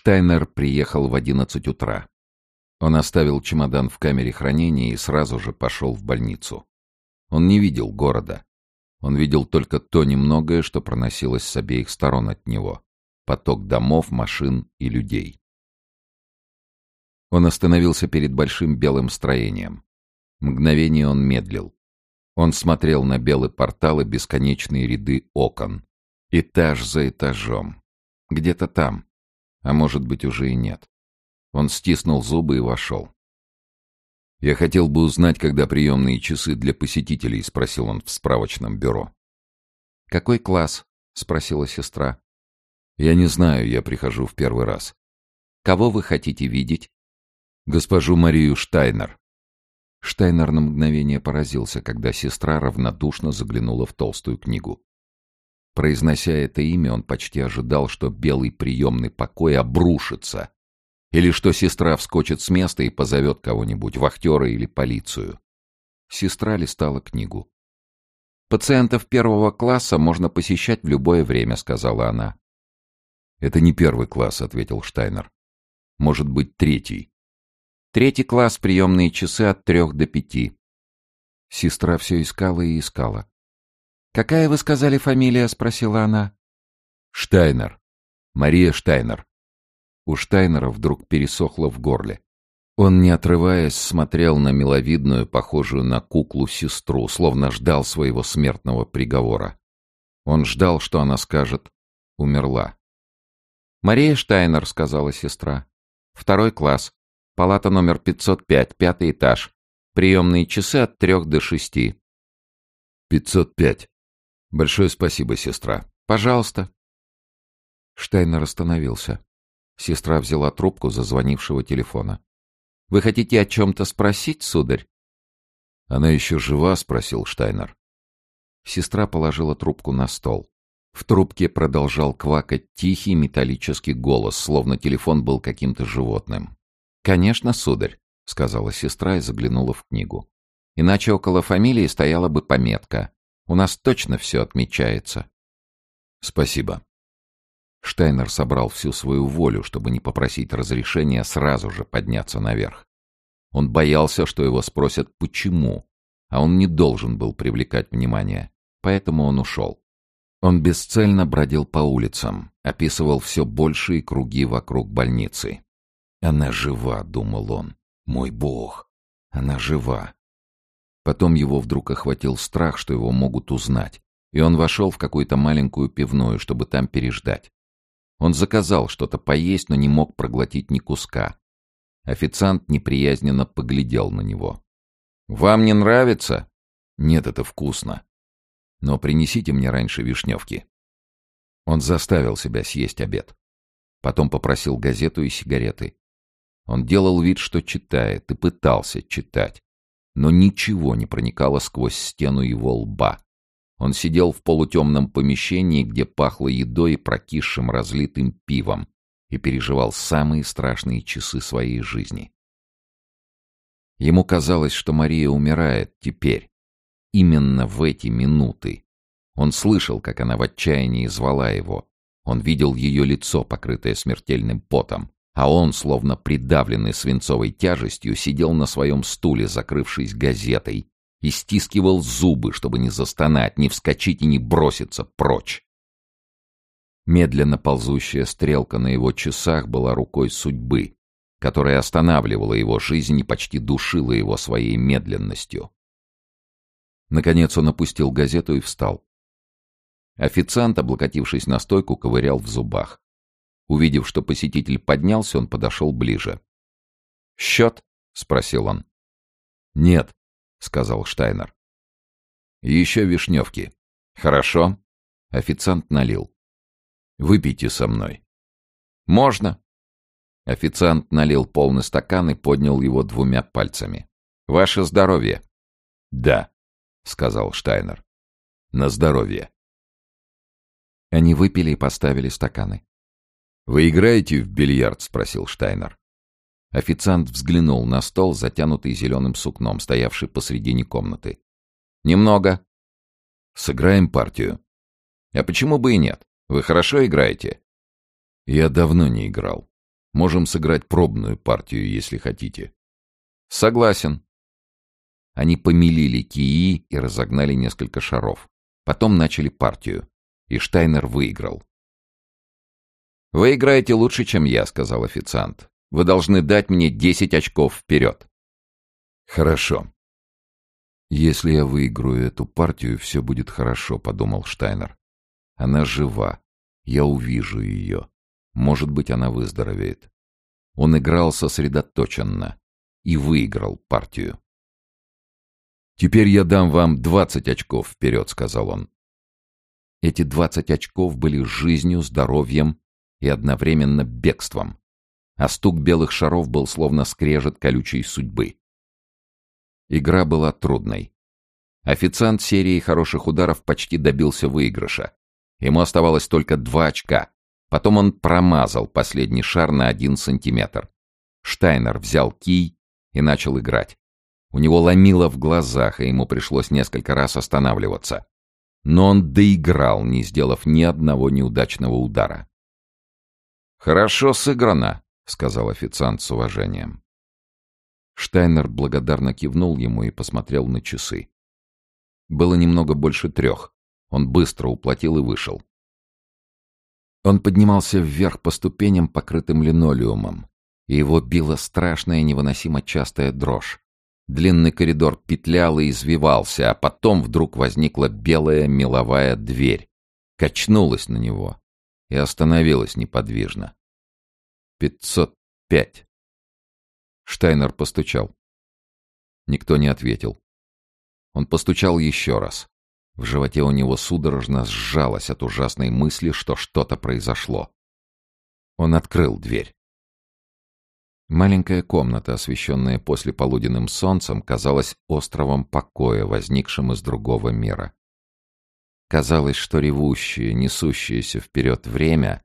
Штайнер приехал в одиннадцать утра. Он оставил чемодан в камере хранения и сразу же пошел в больницу. Он не видел города. Он видел только то немногое, что проносилось с обеих сторон от него. Поток домов, машин и людей. Он остановился перед большим белым строением. Мгновение он медлил. Он смотрел на белый портал и бесконечные ряды окон. Этаж за этажом. Где-то там. А может быть, уже и нет. Он стиснул зубы и вошел. «Я хотел бы узнать, когда приемные часы для посетителей», — спросил он в справочном бюро. «Какой класс?» — спросила сестра. «Я не знаю, я прихожу в первый раз». «Кого вы хотите видеть?» «Госпожу Марию Штайнер». Штайнер на мгновение поразился, когда сестра равнодушно заглянула в толстую книгу. Произнося это имя, он почти ожидал, что белый приемный покой обрушится, или что сестра вскочит с места и позовет кого-нибудь, вахтера или полицию. Сестра листала книгу. «Пациентов первого класса можно посещать в любое время», — сказала она. «Это не первый класс», — ответил Штайнер. «Может быть, третий». «Третий класс, приемные часы от трех до пяти». Сестра все искала и искала. «Какая, вы сказали, фамилия?» — спросила она. «Штайнер. Мария Штайнер». У Штайнера вдруг пересохло в горле. Он, не отрываясь, смотрел на миловидную, похожую на куклу сестру, словно ждал своего смертного приговора. Он ждал, что она скажет «умерла». «Мария Штайнер», — сказала сестра. «Второй класс. Палата номер 505, пятый этаж. Приемные часы от трех до шести». «505. Большое спасибо, сестра». «Пожалуйста». Штайнер остановился. Сестра взяла трубку зазвонившего телефона. «Вы хотите о чем-то спросить, сударь?» «Она еще жива?» — спросил Штайнер. Сестра положила трубку на стол. В трубке продолжал квакать тихий металлический голос, словно телефон был каким-то животным. «Конечно, сударь», — сказала сестра и заглянула в книгу. «Иначе около фамилии стояла бы пометка. У нас точно все отмечается». «Спасибо», Штайнер собрал всю свою волю, чтобы не попросить разрешения сразу же подняться наверх. Он боялся, что его спросят «почему?», а он не должен был привлекать внимание, поэтому он ушел. Он бесцельно бродил по улицам, описывал все большие круги вокруг больницы. «Она жива», — думал он. «Мой бог! Она жива!» Потом его вдруг охватил страх, что его могут узнать, и он вошел в какую-то маленькую пивную, чтобы там переждать. Он заказал что-то поесть, но не мог проглотить ни куска. Официант неприязненно поглядел на него. «Вам не нравится?» «Нет, это вкусно. Но принесите мне раньше вишневки». Он заставил себя съесть обед. Потом попросил газету и сигареты. Он делал вид, что читает, и пытался читать. Но ничего не проникало сквозь стену его лба. Он сидел в полутемном помещении, где пахло едой и прокисшим разлитым пивом, и переживал самые страшные часы своей жизни. Ему казалось, что Мария умирает теперь, именно в эти минуты. Он слышал, как она в отчаянии звала его. Он видел ее лицо, покрытое смертельным потом, а он, словно придавленный свинцовой тяжестью, сидел на своем стуле, закрывшись газетой, и стискивал зубы, чтобы не застонать, не вскочить и не броситься прочь. Медленно ползущая стрелка на его часах была рукой судьбы, которая останавливала его жизнь и почти душила его своей медленностью. Наконец он опустил газету и встал. Официант, облокотившись на стойку, ковырял в зубах. Увидев, что посетитель поднялся, он подошел ближе. «Счет?» — спросил он. «Нет», — сказал Штайнер. «Еще вишневки». «Хорошо». Официант налил. «Выпейте со мной». «Можно». Официант налил полный стакан и поднял его двумя пальцами. «Ваше здоровье». «Да», — сказал Штайнер. «На здоровье». Они выпили и поставили стаканы. «Вы играете в бильярд?» — спросил Штайнер. Официант взглянул на стол, затянутый зеленым сукном, стоявший посредине комнаты. «Немного». «Сыграем партию». «А почему бы и нет? Вы хорошо играете?» «Я давно не играл». Можем сыграть пробную партию, если хотите». «Согласен». Они помелили кии и разогнали несколько шаров. Потом начали партию. И Штайнер выиграл. «Вы играете лучше, чем я», — сказал официант. «Вы должны дать мне десять очков вперед». «Хорошо. Если я выиграю эту партию, все будет хорошо», — подумал Штайнер. «Она жива. Я увижу ее. Может быть, она выздоровеет». Он играл сосредоточенно и выиграл партию. «Теперь я дам вам двадцать очков вперед», — сказал он. Эти двадцать очков были жизнью, здоровьем и одновременно бегством. А стук белых шаров был словно скрежет колючей судьбы. Игра была трудной. Официант серии хороших ударов почти добился выигрыша. Ему оставалось только два очка. Потом он промазал последний шар на один сантиметр. Штайнер взял кий и начал играть. У него ломило в глазах, и ему пришлось несколько раз останавливаться. Но он доиграл, не сделав ни одного неудачного удара. «Хорошо сыграно», — сказал официант с уважением. Штайнер благодарно кивнул ему и посмотрел на часы. Было немного больше трех. Он быстро уплатил и вышел. Он поднимался вверх по ступеням, покрытым линолеумом, и его била страшная невыносимо частая дрожь. Длинный коридор петлял и извивался, а потом вдруг возникла белая меловая дверь, качнулась на него и остановилась неподвижно. «Пятьсот пять». Штайнер постучал. Никто не ответил. Он постучал еще раз. В животе у него судорожно сжалось от ужасной мысли, что что-то произошло. Он открыл дверь. Маленькая комната, освещенная послеполуденным солнцем, казалась островом покоя, возникшим из другого мира. Казалось, что ревущее, несущееся вперед время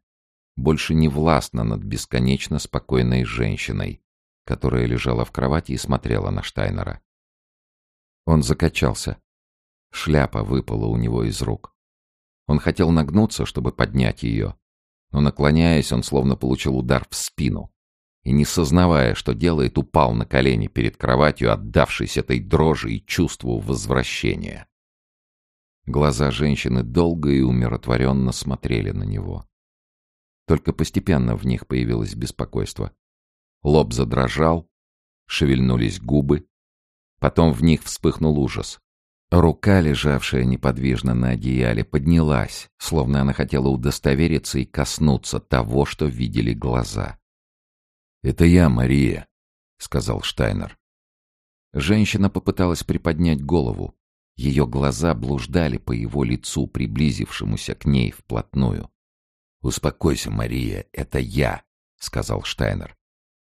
больше не властно над бесконечно спокойной женщиной, которая лежала в кровати и смотрела на Штайнера. Он закачался. Шляпа выпала у него из рук. Он хотел нагнуться, чтобы поднять ее, но, наклоняясь, он словно получил удар в спину и, не сознавая, что делает, упал на колени перед кроватью, отдавшись этой дрожи и чувству возвращения. Глаза женщины долго и умиротворенно смотрели на него. Только постепенно в них появилось беспокойство. Лоб задрожал, шевельнулись губы, потом в них вспыхнул ужас. Рука, лежавшая неподвижно на одеяле, поднялась, словно она хотела удостовериться и коснуться того, что видели глаза. «Это я, Мария», — сказал Штайнер. Женщина попыталась приподнять голову, ее глаза блуждали по его лицу, приблизившемуся к ней вплотную. «Успокойся, Мария, это я», — сказал Штайнер.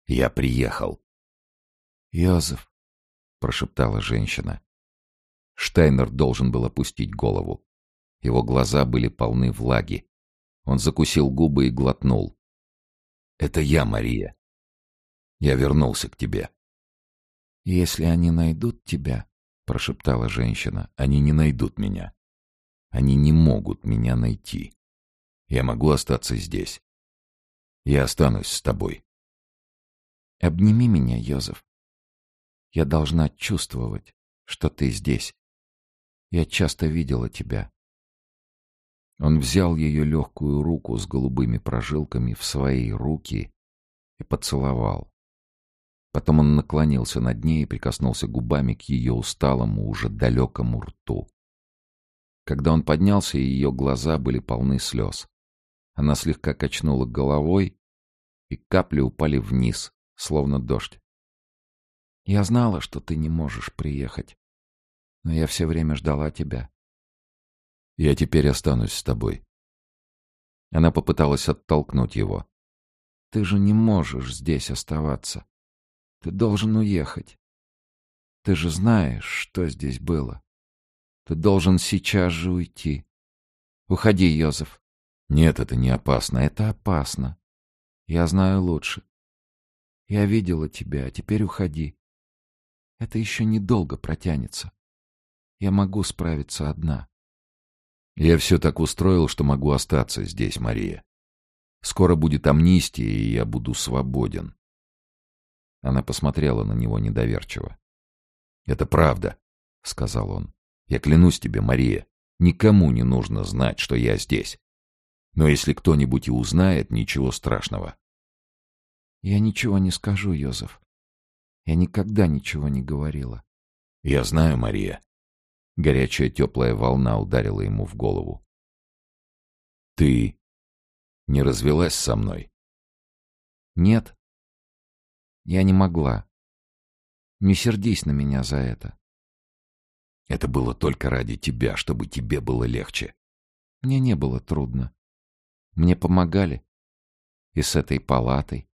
«Я приехал». «Йозеф», — прошептала женщина. Штайнер должен был опустить голову. Его глаза были полны влаги. Он закусил губы и глотнул. «Это я, Мария. Я вернулся к тебе». «Если они найдут тебя», прошептала женщина. Они не найдут меня. Они не могут меня найти. Я могу остаться здесь. Я останусь с тобой. Обними меня, Йозеф. Я должна чувствовать, что ты здесь. Я часто видела тебя. Он взял ее легкую руку с голубыми прожилками в свои руки и поцеловал. Потом он наклонился над ней и прикоснулся губами к ее усталому, уже далекому рту. Когда он поднялся, ее глаза были полны слез. Она слегка качнула головой, и капли упали вниз, словно дождь. «Я знала, что ты не можешь приехать, но я все время ждала тебя. Я теперь останусь с тобой». Она попыталась оттолкнуть его. «Ты же не можешь здесь оставаться. Ты должен уехать. Ты же знаешь, что здесь было. Ты должен сейчас же уйти. Уходи, Йозеф. Нет, это не опасно. Это опасно. Я знаю лучше. Я видела тебя, а теперь уходи. Это еще недолго протянется. Я могу справиться одна. Я все так устроил, что могу остаться здесь, Мария. Скоро будет амнистия, и я буду свободен. Она посмотрела на него недоверчиво. «Это правда», — сказал он. «Я клянусь тебе, Мария, никому не нужно знать, что я здесь. Но если кто-нибудь и узнает, ничего страшного». «Я ничего не скажу, Йозеф. Я никогда ничего не говорила». «Я знаю, Мария». Горячая теплая волна ударила ему в голову. «Ты не развелась со мной?» «Нет. Я не могла. Не сердись на меня за это». «Это было только ради тебя, чтобы тебе было легче». «Мне не было трудно. Мне помогали. И с этой палатой.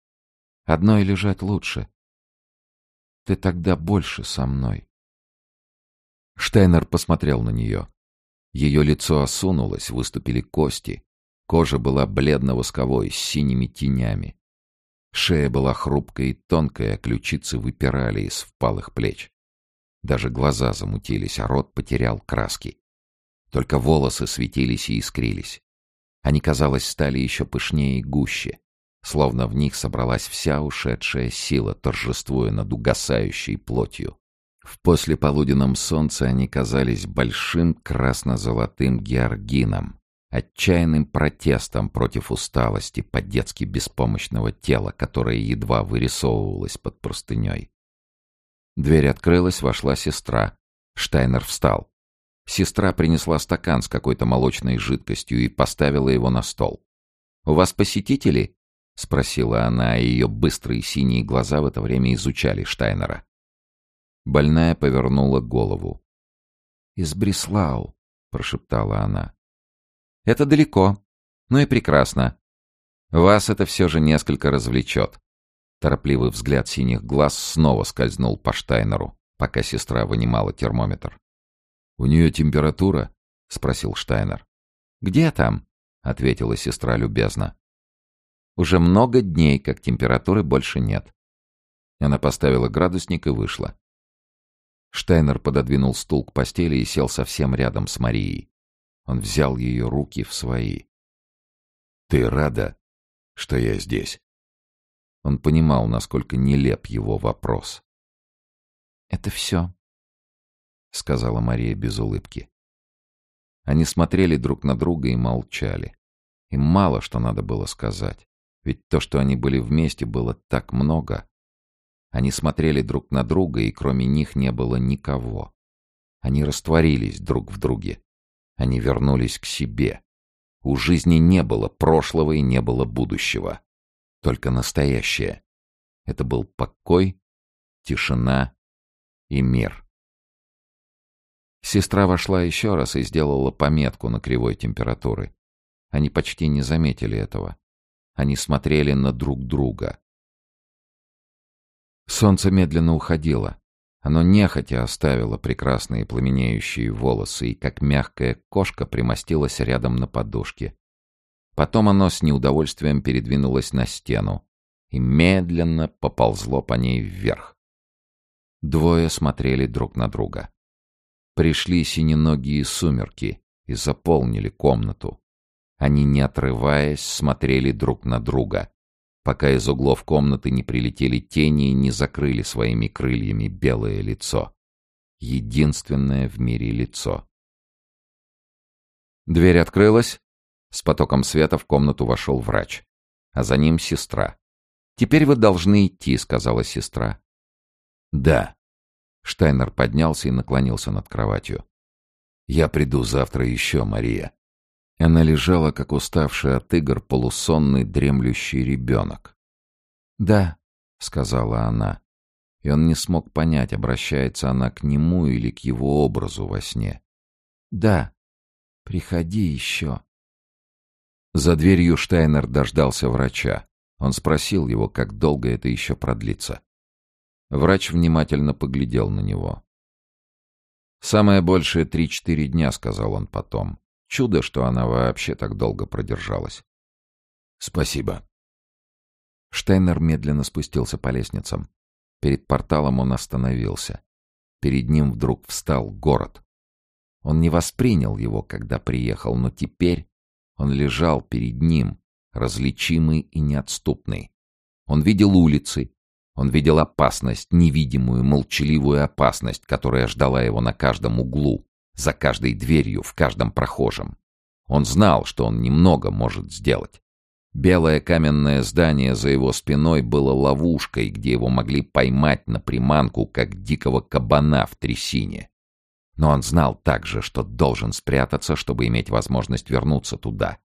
Одной лежать лучше. Ты тогда больше со мной». Штайнер посмотрел на нее. Ее лицо осунулось, выступили кости. Кожа была бледно-восковой, с синими тенями. Шея была хрупкой и тонкой, а ключицы выпирали из впалых плеч. Даже глаза замутились, а рот потерял краски. Только волосы светились и искрились. Они, казалось, стали еще пышнее и гуще, словно в них собралась вся ушедшая сила, торжествуя над угасающей плотью. В послеполуденном солнце они казались большим красно-золотым георгином, отчаянным протестом против усталости по-детски беспомощного тела, которое едва вырисовывалось под простыней. Дверь открылась, вошла сестра. Штайнер встал. Сестра принесла стакан с какой-то молочной жидкостью и поставила его на стол. «У вас посетители?» — спросила она, и ее быстрые синие глаза в это время изучали Штайнера. Больная повернула голову. «Из Бреслау», — прошептала она. «Это далеко. Ну и прекрасно. Вас это все же несколько развлечет». Торопливый взгляд синих глаз снова скользнул по Штайнеру, пока сестра вынимала термометр. «У нее температура?» — спросил Штайнер. «Где там?» — ответила сестра любезно. «Уже много дней, как температуры больше нет». Она поставила градусник и вышла. Штайнер пододвинул стул к постели и сел совсем рядом с Марией. Он взял ее руки в свои. «Ты рада, что я здесь?» Он понимал, насколько нелеп его вопрос. «Это все», — сказала Мария без улыбки. Они смотрели друг на друга и молчали. Им мало что надо было сказать. Ведь то, что они были вместе, было так много. Они смотрели друг на друга, и кроме них не было никого. Они растворились друг в друге. Они вернулись к себе. У жизни не было прошлого и не было будущего. Только настоящее. Это был покой, тишина и мир. Сестра вошла еще раз и сделала пометку на кривой температуры. Они почти не заметили этого. Они смотрели на друг друга. Солнце медленно уходило. Оно нехотя оставило прекрасные пламенеющие волосы и, как мягкая кошка, примостилось рядом на подушке. Потом оно с неудовольствием передвинулось на стену и медленно поползло по ней вверх. Двое смотрели друг на друга. Пришли синеногие сумерки и заполнили комнату. Они, не отрываясь, смотрели друг на друга, пока из углов комнаты не прилетели тени и не закрыли своими крыльями белое лицо. Единственное в мире лицо. Дверь открылась. С потоком света в комнату вошел врач, а за ним сестра. «Теперь вы должны идти», — сказала сестра. «Да». Штайнер поднялся и наклонился над кроватью. «Я приду завтра еще, Мария. Она лежала, как уставший от игр полусонный дремлющий ребенок. «Да», — сказала она, и он не смог понять, обращается она к нему или к его образу во сне. «Да, приходи еще». За дверью Штайнер дождался врача. Он спросил его, как долго это еще продлится. Врач внимательно поглядел на него. «Самое большее три-четыре дня», — сказал он потом. Чудо, что она вообще так долго продержалась. «Спасибо». Штайнер медленно спустился по лестницам. Перед порталом он остановился. Перед ним вдруг встал город. Он не воспринял его, когда приехал, но теперь он лежал перед ним, различимый и неотступный. Он видел улицы, он видел опасность, невидимую, молчаливую опасность, которая ждала его на каждом углу, за каждой дверью, в каждом прохожем. Он знал, что он немного может сделать. Белое каменное здание за его спиной было ловушкой, где его могли поймать на приманку, как дикого кабана в трясине. Но он знал также, что должен спрятаться, чтобы иметь возможность вернуться туда.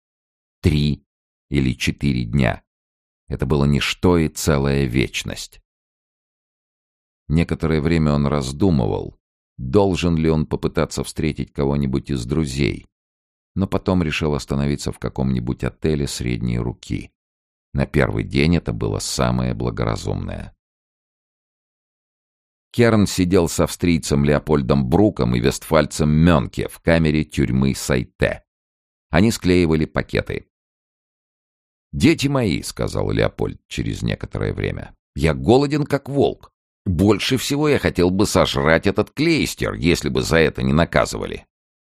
Три или четыре дня. Это было ничто и целая вечность. Некоторое время он раздумывал, должен ли он попытаться встретить кого-нибудь из друзей, но потом решил остановиться в каком-нибудь отеле средней руки. На первый день это было самое благоразумное. Керн сидел с австрийцем Леопольдом Бруком и вестфальцем Мёнке в камере тюрьмы Сайте. Они склеивали пакеты. «Дети мои», — сказал Леопольд через некоторое время, — «я голоден, как волк. Больше всего я хотел бы сожрать этот клейстер, если бы за это не наказывали.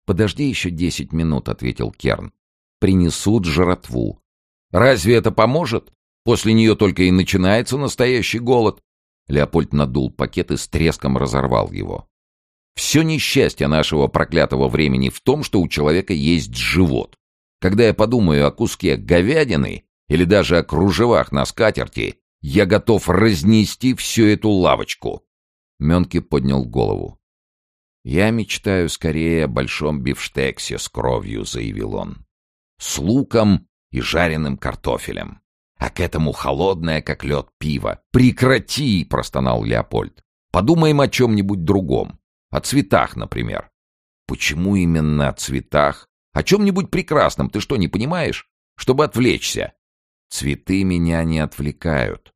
«Подожди еще десять минут», — ответил Керн. «Принесут жратву». «Разве это поможет? После нее только и начинается настоящий голод». Леопольд надул пакет и с треском разорвал его. «Все несчастье нашего проклятого времени в том, что у человека есть живот. Когда я подумаю о куске говядины или даже о кружевах на скатерти, я готов разнести всю эту лавочку». Менки поднял голову. «Я мечтаю скорее о большом бифштексе с кровью», — заявил он. «С луком и жареным картофелем. А к этому холодное, как лед, пиво. Прекрати!» — простонал Леопольд. «Подумаем о чем-нибудь другом. О цветах, например». «Почему именно о цветах? О чем-нибудь прекрасном, ты что, не понимаешь? Чтобы отвлечься». «Цветы меня не отвлекают.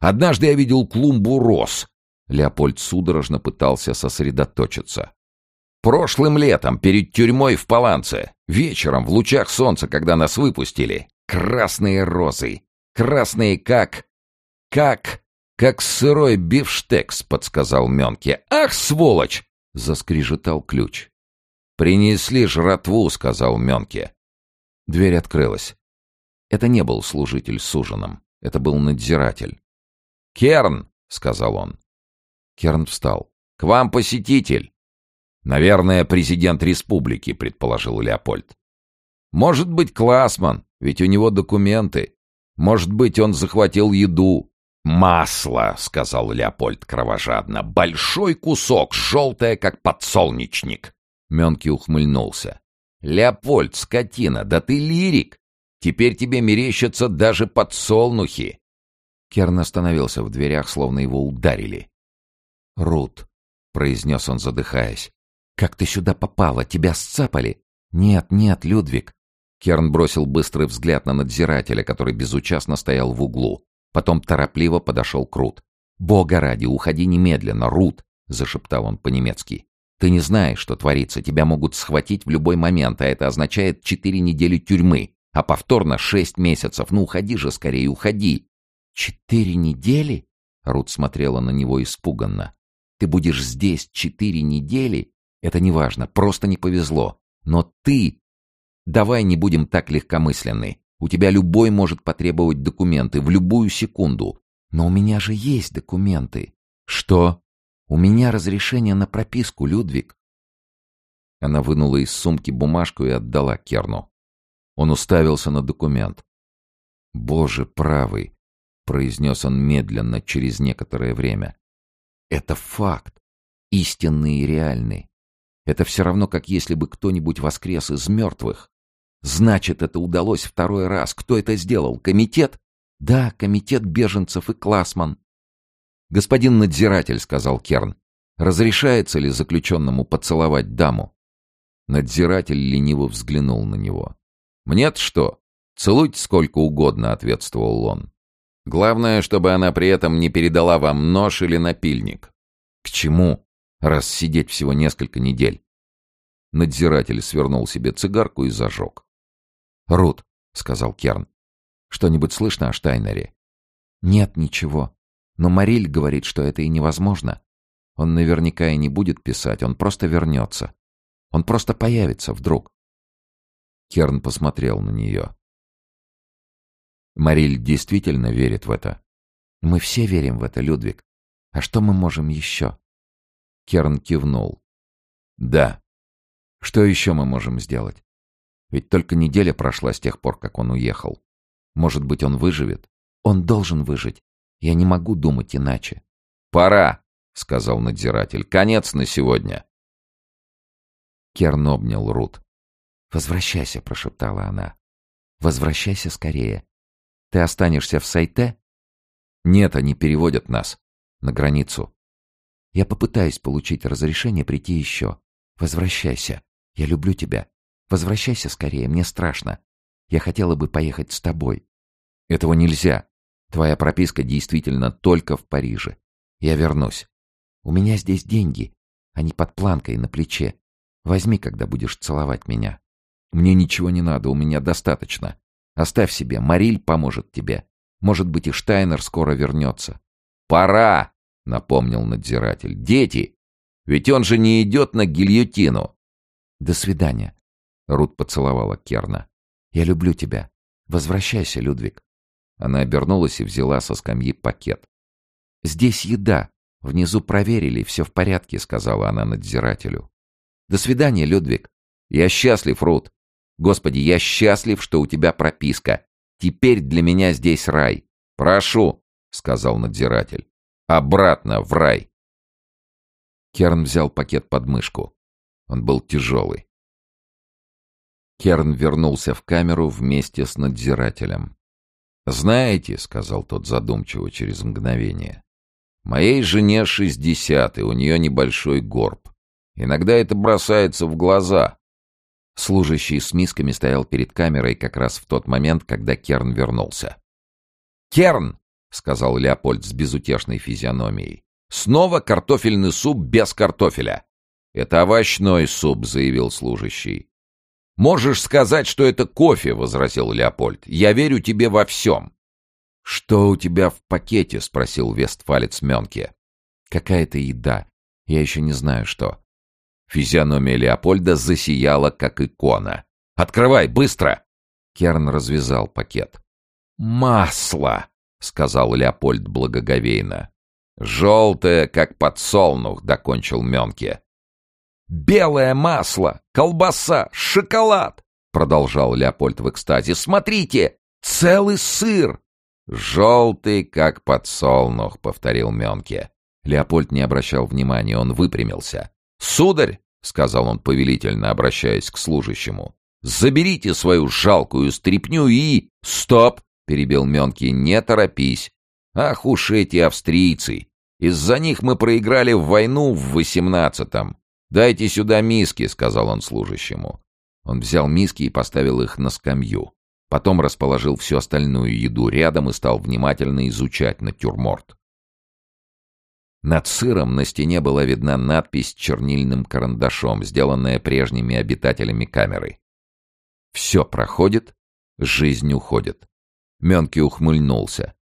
Однажды я видел клумбу роз, Леопольд судорожно пытался сосредоточиться. «Прошлым летом, перед тюрьмой в Паланце, вечером, в лучах солнца, когда нас выпустили, красные розы, красные как... как... как сырой бифштекс», — подсказал Менке. «Ах, сволочь!» — заскрежетал ключ. «Принесли жратву», — сказал Менке. Дверь открылась. Это не был служитель с ужином, это был надзиратель. «Керн!» — сказал он. Керн встал. «К вам посетитель!» «Наверное, президент республики», — предположил Леопольд. «Может быть, Классман, ведь у него документы. Может быть, он захватил еду». «Масло», — сказал Леопольд кровожадно. «Большой кусок, желтое, как подсолнечник». Менки ухмыльнулся. «Леопольд, скотина, да ты лирик! Теперь тебе мерещатся даже подсолнухи!» Керн остановился в дверях, словно его ударили. «Рут», — произнес он, задыхаясь. «Как ты сюда попала? Тебя сцапали?» «Нет, нет, Людвиг». Керн бросил быстрый взгляд на надзирателя, который безучастно стоял в углу. Потом торопливо подошел к Рут. «Бога ради, уходи немедленно, Рут!» — зашептал он по-немецки. «Ты не знаешь, что творится. Тебя могут схватить в любой момент, а это означает четыре недели тюрьмы, а повторно шесть месяцев. Ну, уходи же скорее, уходи!» «Четыре недели?» — Рут смотрела на него испуганно. Ты будешь здесь четыре недели, это неважно, просто не повезло. Но ты... Давай не будем так легкомысленны. У тебя любой может потребовать документы в любую секунду. Но у меня же есть документы. Что? У меня разрешение на прописку, Людвиг. Она вынула из сумки бумажку и отдала Керну. Он уставился на документ. «Боже правый!» — произнес он медленно через некоторое время. Это факт. Истинный и реальный. Это все равно, как если бы кто-нибудь воскрес из мертвых. Значит, это удалось второй раз. Кто это сделал? Комитет? Да, комитет беженцев и Классман. Господин надзиратель, сказал Керн, разрешается ли заключенному поцеловать даму? Надзиратель лениво взглянул на него. «Мне-то что? Целуйте сколько угодно», — ответствовал он. Главное, чтобы она при этом не передала вам нож или напильник. К чему? Раз сидеть всего несколько недель. Надзиратель свернул себе цигарку и зажег. «Рут», — сказал Керн, — «что-нибудь слышно о Штайнере?» «Нет, ничего. Но Мариль говорит, что это и невозможно. Он наверняка и не будет писать, он просто вернется. Он просто появится вдруг». Керн посмотрел на нее. Мариль действительно верит в это. Мы все верим в это, Людвиг. А что мы можем еще? Керн кивнул. Да. Что еще мы можем сделать? Ведь только неделя прошла с тех пор, как он уехал. Может быть, он выживет? Он должен выжить. Я не могу думать иначе. «Пора», — сказал надзиратель. «Конец на сегодня». Керн обнял Рут. «Возвращайся», — прошептала она. «Возвращайся скорее. Ты останешься в Сайте?» «Нет, они переводят нас. На границу. Я попытаюсь получить разрешение прийти еще. Возвращайся. Я люблю тебя. Возвращайся скорее, мне страшно. Я хотела бы поехать с тобой. Этого нельзя. Твоя прописка действительно только в Париже. Я вернусь. У меня здесь деньги. Они под планкой на плече. Возьми, когда будешь целовать меня. Мне ничего не надо, у меня достаточно. Оставь себе, Мариль поможет тебе. Может быть, и Штайнер скоро вернется. «Пора!» — напомнил надзиратель. «Дети! Ведь он же не идет на гильотину!» «До свидания!» — Рут поцеловала Керна. «Я люблю тебя. Возвращайся, Людвиг». Она обернулась и взяла со скамьи пакет. «Здесь еда. Внизу проверили, все в порядке», — сказала она надзирателю. «До свидания, Людвиг. Я счастлив, Рут. Господи, я счастлив, что у тебя прописка. Теперь для меня здесь рай. Прошу, — сказал надзиратель. Обратно в рай. Керн взял пакет под мышку. Он был тяжелый. Керн вернулся в камеру вместе с надзирателем. «Знаете», — сказал тот задумчиво через мгновение, — «моей жене шестьдесят, и у нее небольшой горб. Иногда это бросается в глаза». Служащий с мисками стоял перед камерой как раз в тот момент, когда Керн вернулся. «Керн!» — сказал Леопольд с безутешной физиономией. «Снова картофельный суп без картофеля!» «Это овощной суп», — заявил служащий. «Можешь сказать, что это кофе», — возразил Леопольд. «Я верю тебе во всем». «Что у тебя в пакете?» — спросил вестфалец Менке. «Какая-то еда. Я еще не знаю, что». Физиономия Леопольда засияла, как икона. «Открывай, быстро!» Керн развязал пакет. «Масло!» — сказал Леопольд благоговейно. «Желтое, как подсолнух», — докончил Менке. «Белое масло, колбаса, шоколад!» — продолжал Леопольд в экстазе. «Смотрите, целый сыр!» «Желтый, как подсолнух», — повторил Менке. Леопольд не обращал внимания, он выпрямился. «Сударь!» — сказал он повелительно, обращаясь к служащему. «Заберите свою жалкую стряпню и...» «Стоп!» — перебил Менки. «Не торопись. Ах уж эти австрийцы! Из-за них мы проиграли в войну в восемнадцатом. «Дайте сюда миски», — сказал он служащему. Он взял миски и поставил их на скамью. Потом расположил всю остальную еду рядом и стал внимательно изучать натюрморт. Над сыром на стене была видна надпись чернильным карандашом, сделанная прежними обитателями камеры. «Все проходит, жизнь уходит». Менки ухмыльнулся.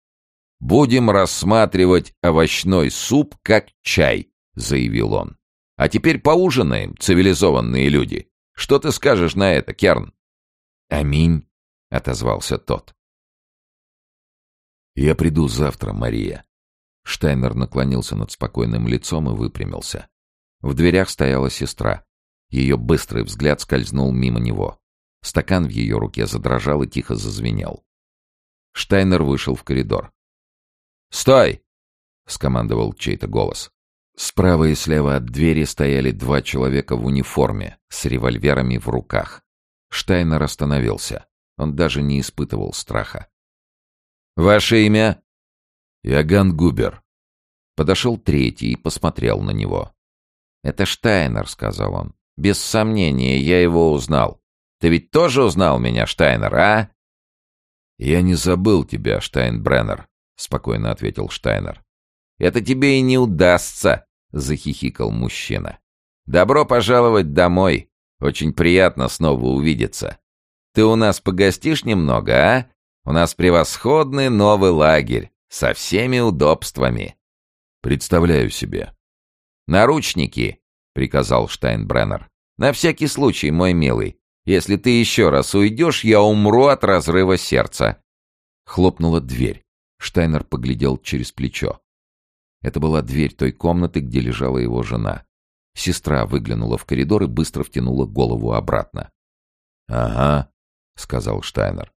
«Будем рассматривать овощной суп как чай», — заявил он. А теперь поужинаем, цивилизованные люди. Что ты скажешь на это, Керн?» «Аминь», — отозвался тот. «Я приду завтра, Мария». Штайнер наклонился над спокойным лицом и выпрямился. В дверях стояла сестра. Ее быстрый взгляд скользнул мимо него. Стакан в ее руке задрожал и тихо зазвенел. Штайнер вышел в коридор. «Стой!» — скомандовал чей-то голос. Справа и слева от двери стояли два человека в униформе, с револьверами в руках. Штайнер остановился. Он даже не испытывал страха. «Ваше имя?» «Яган Губер». Подошел третий и посмотрел на него. «Это Штайнер», — сказал он. «Без сомнения, я его узнал. Ты ведь тоже узнал меня, Штайнер, а?» «Я не забыл тебя, Штайнбреннер», — спокойно ответил Штайнер. «Это тебе и не удастся», — захихикал мужчина. «Добро пожаловать домой. Очень приятно снова увидеться. Ты у нас погостишь немного, а? У нас превосходный новый лагерь со всеми удобствами». «Представляю себе». «Наручники», — приказал Штайнбреннер. «На всякий случай, мой милый. Если ты еще раз уйдешь, я умру от разрыва сердца». Хлопнула дверь. Штайнер поглядел через плечо. Это была дверь той комнаты, где лежала его жена. Сестра выглянула в коридор и быстро втянула голову обратно. «Ага», — сказал Штайнер.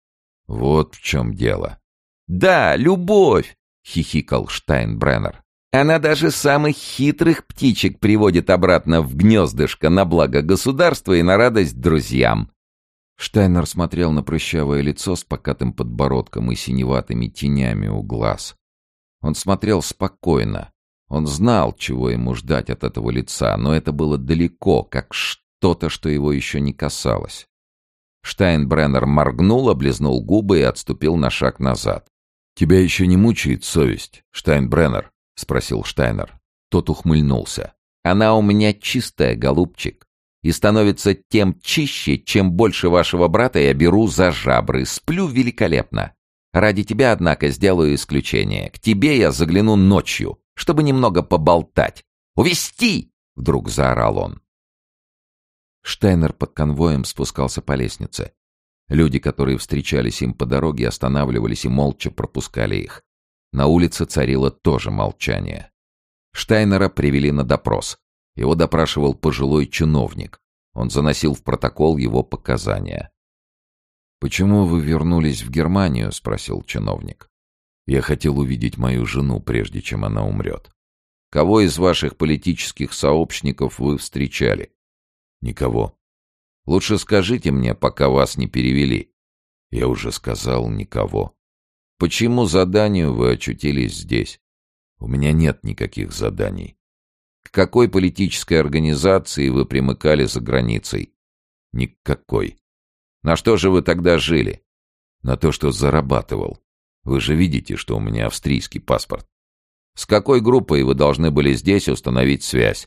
«Вот в чем дело». «Да, любовь!» — хихикал Штайнбреннер. «Она даже самых хитрых птичек приводит обратно в гнездышко на благо государства и на радость друзьям». Штайнер смотрел на прыщавое лицо с покатым подбородком и синеватыми тенями у глаз. Он смотрел спокойно. Он знал, чего ему ждать от этого лица, но это было далеко, как что-то, что его еще не касалось. Штайнбреннер моргнул, облизнул губы и отступил на шаг назад. «Тебя еще не мучает совесть, Штайнбреннер?» — спросил Штайнер. Тот ухмыльнулся. «Она у меня чистая, голубчик, и становится тем чище, чем больше вашего брата я беру за жабры. Сплю великолепно. Ради тебя, однако, сделаю исключение. К тебе я загляну ночью, чтобы немного поболтать. Увести! вдруг заорал он. Штайнер под конвоем спускался по лестнице. Люди, которые встречались им по дороге, останавливались и молча пропускали их. На улице царило тоже молчание. Штайнера привели на допрос. Его допрашивал пожилой чиновник. Он заносил в протокол его показания. «Почему вы вернулись в Германию?» — спросил чиновник. «Я хотел увидеть мою жену, прежде чем она умрет. Кого из ваших политических сообщников вы встречали?» «Никого. Лучше скажите мне, пока вас не перевели». «Я уже сказал, никого». «Почему заданию вы очутились здесь?» «У меня нет никаких заданий». «К какой политической организации вы примыкали за границей?» «Никакой». На что же вы тогда жили? На то, что зарабатывал. Вы же видите, что у меня австрийский паспорт. С какой группой вы должны были здесь установить связь?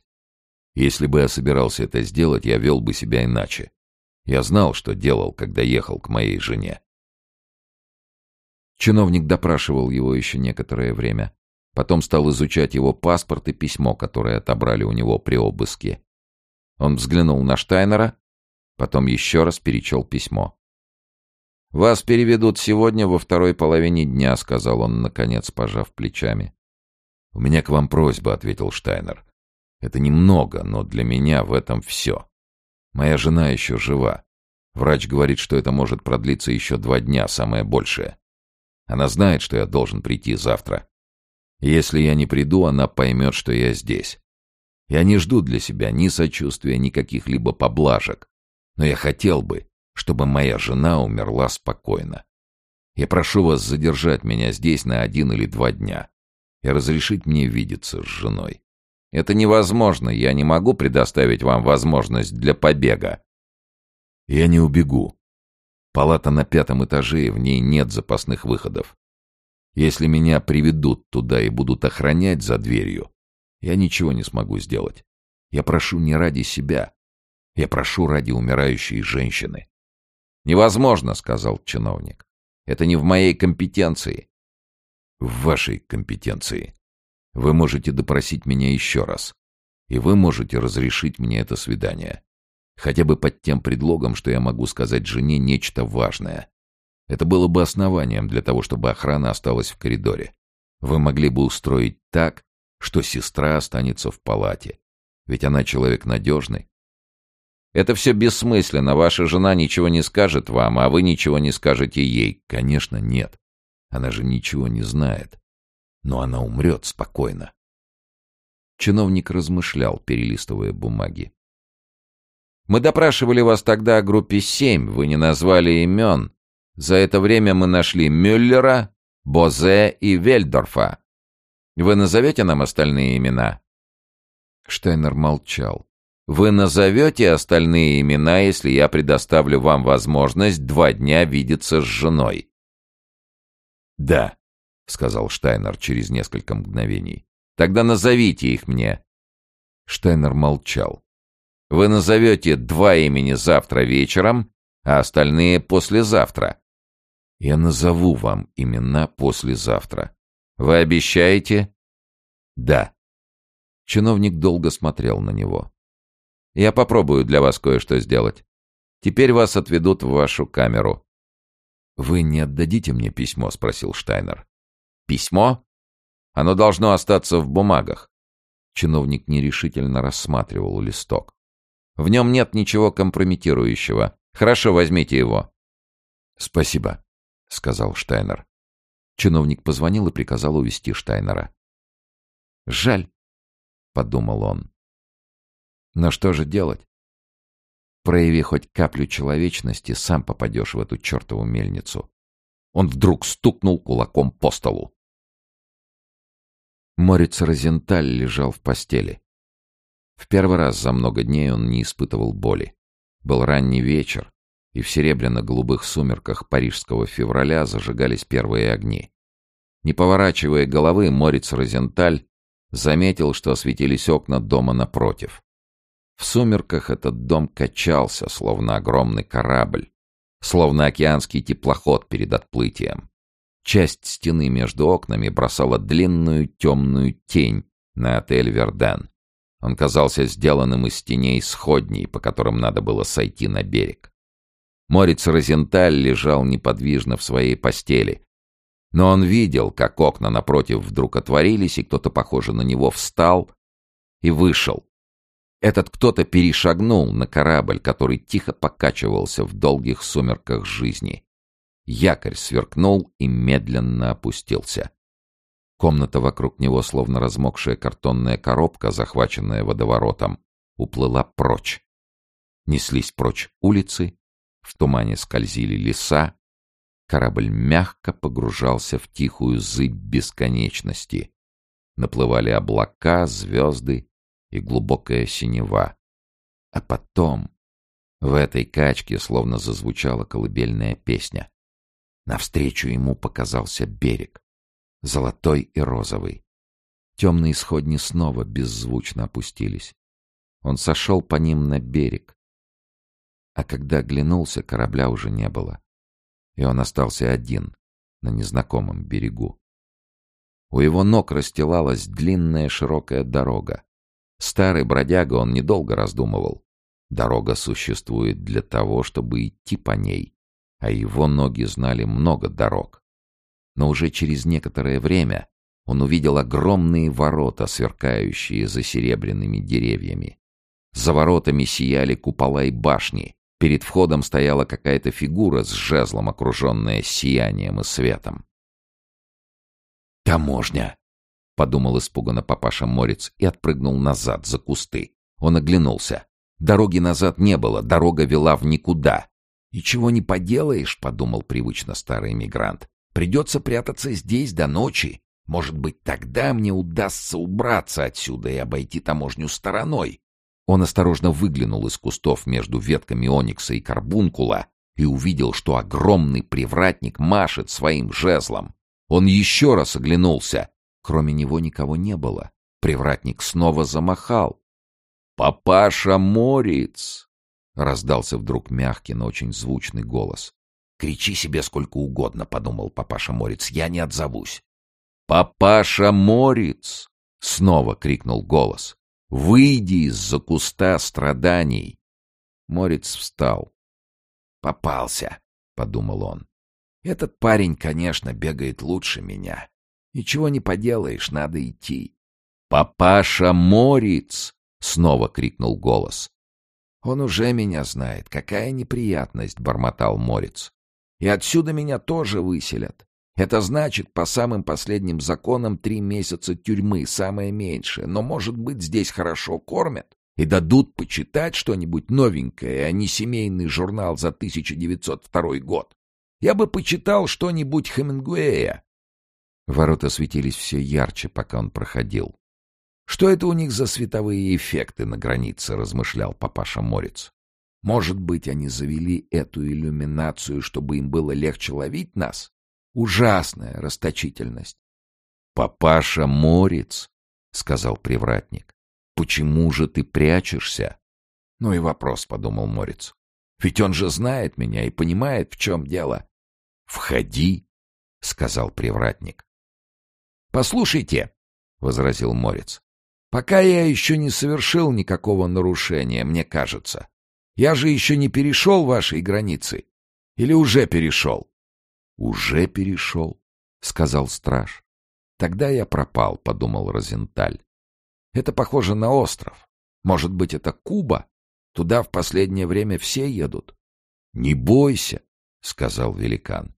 Если бы я собирался это сделать, я вел бы себя иначе. Я знал, что делал, когда ехал к моей жене. Чиновник допрашивал его еще некоторое время. Потом стал изучать его паспорт и письмо, которое отобрали у него при обыске. Он взглянул на Штайнера, Потом еще раз перечел письмо. «Вас переведут сегодня во второй половине дня», — сказал он, наконец, пожав плечами. «У меня к вам просьба», — ответил Штайнер. «Это немного, но для меня в этом все. Моя жена еще жива. Врач говорит, что это может продлиться еще два дня, самое большее. Она знает, что я должен прийти завтра. Если я не приду, она поймет, что я здесь. Я не жду для себя ни сочувствия, ни каких-либо поблажек. Но я хотел бы, чтобы моя жена умерла спокойно. Я прошу вас задержать меня здесь на один или два дня и разрешить мне видеться с женой. Это невозможно, я не могу предоставить вам возможность для побега. Я не убегу. Палата на пятом этаже, и в ней нет запасных выходов. Если меня приведут туда и будут охранять за дверью, я ничего не смогу сделать. Я прошу не ради себя, я прошу ради умирающей женщины. «Невозможно», — сказал чиновник. «Это не в моей компетенции». «В вашей компетенции. Вы можете допросить меня еще раз. И вы можете разрешить мне это свидание. Хотя бы под тем предлогом, что я могу сказать жене нечто важное. Это было бы основанием для того, чтобы охрана осталась в коридоре. Вы могли бы устроить так, что сестра останется в палате. Ведь она человек надежный, это все бессмысленно, ваша жена ничего не скажет вам, а вы ничего не скажете ей. Конечно, нет. Она же ничего не знает. Но она умрет спокойно. Чиновник размышлял, перелистывая бумаги. «Мы допрашивали вас тогда о группе 7, вы не назвали имен. За это время мы нашли Мюллера, Бозе и Вельдорфа. Вы назовете нам остальные имена?» Штайнер молчал. Вы назовете остальные имена, если я предоставлю вам возможность два дня видеться с женой?» «Да», — сказал Штайнер через несколько мгновений. «Тогда назовите их мне». Штайнер молчал. «Вы назовете два имени завтра вечером, а остальные послезавтра». «Я назову вам имена послезавтра». «Вы обещаете?» «Да». Чиновник долго смотрел на него. Я попробую для вас кое-что сделать. Теперь вас отведут в вашу камеру». «Вы не отдадите мне письмо?» — спросил Штайнер. «Письмо? Оно должно остаться в бумагах». Чиновник нерешительно рассматривал листок. «В нем нет ничего компрометирующего. Хорошо, возьмите его». «Спасибо», — сказал Штайнер. Чиновник позвонил и приказал увести Штайнера. «Жаль», — подумал он. «Но что же делать? Прояви хоть каплю человечности, сам попадешь в эту чертову мельницу». Он вдруг стукнул кулаком по столу. Морец Розенталь лежал в постели. В первый раз за много дней он не испытывал боли. Был ранний вечер, и в серебряно-голубых сумерках парижского февраля зажигались первые огни. Не поворачивая головы, Морец Розенталь заметил, что осветились окна дома напротив. В сумерках этот дом качался, словно огромный корабль, словно океанский теплоход перед отплытием. Часть стены между окнами бросала длинную темную тень на отель «Верден». Он казался сделанным из теней сходней, по которым надо было сойти на берег. Морец Розенталь лежал неподвижно в своей постели. Но он видел, как окна напротив вдруг отворились, и кто-то, похоже на него, встал и вышел. Этот кто-то перешагнул на корабль, который тихо покачивался в долгих сумерках жизни. Якорь сверкнул и медленно опустился. Комната вокруг него, словно размокшая картонная коробка, захваченная водоворотом, уплыла прочь. Неслись прочь улицы, в тумане скользили леса. Корабль мягко погружался в тихую зыбь бесконечности. Наплывали облака, звезды и глубокая синева. А потом в этой качке словно зазвучала колыбельная песня. Навстречу ему показался берег, золотой и розовый. Темные сходни снова беззвучно опустились. Он сошел по ним на берег, а когда оглянулся, корабля уже не было. И он остался один на незнакомом берегу. У его ног расстилалась длинная широкая дорога. Старый бродяга он недолго раздумывал. Дорога существует для того, чтобы идти по ней, а его ноги знали много дорог. Но уже через некоторое время он увидел огромные ворота, сверкающие за серебряными деревьями. За воротами сияли купола и башни, Перед входом стояла какая-то фигура с жезлом, окруженная сиянием и светом. «Таможня!» — подумал испуганно папаша Морец и отпрыгнул назад, за кусты. Он оглянулся. Дороги назад не было, дорога вела в никуда. «Ничего не поделаешь», — подумал привычно старый мигрант. «Придется прятаться здесь до ночи. Может быть, тогда мне удастся убраться отсюда и обойти таможню стороной. Он осторожно выглянул из кустов между ветками оникса и карбункула и увидел, что огромный привратник машет своим жезлом. Он еще раз оглянулся. Кроме него никого не было. Привратник снова замахал. «Папаша Морец!» — раздался вдруг мягкий, но очень звучный голос. «Кричи себе сколько угодно», — подумал папаша Морец, — «я не отзовусь». «Папаша Морец!» — снова крикнул голос. Выйди из-за куста страданий. Морец встал. Попался, подумал он. Этот парень, конечно, бегает лучше меня. Ничего не поделаешь, надо идти. Папаша Морец! снова крикнул голос. Он уже меня знает. Какая неприятность, бормотал Морец. И отсюда меня тоже выселят. Это значит, по самым последним законам, три месяца тюрьмы, самое меньшее. Но, может быть, здесь хорошо кормят и дадут почитать что-нибудь новенькое, а не семейный журнал за 1902 год. Я бы почитал что-нибудь Хемингуэя. Ворота светились все ярче, пока он проходил. «Что это у них за световые эффекты на границе?» — размышлял папаша Морец. «Может быть, они завели эту иллюминацию, чтобы им было легче ловить нас? Ужасная расточительность. «Папаша Морец», — сказал привратник, — «почему же ты прячешься?» «Ну и вопрос», — подумал Морец. «Ведь он же знает меня и понимает, в чем дело». «Входи», — сказал привратник. «Послушайте», — возразил Морец, — «пока я еще не совершил никакого нарушения, мне кажется. Я же еще не перешел вашей границы. Или уже перешел?» «Уже перешел», — сказал страж. «Тогда я пропал», — подумал Розенталь. «Это похоже на остров. Может быть, это Куба? Туда в последнее время все едут». «Не бойся», — сказал великан.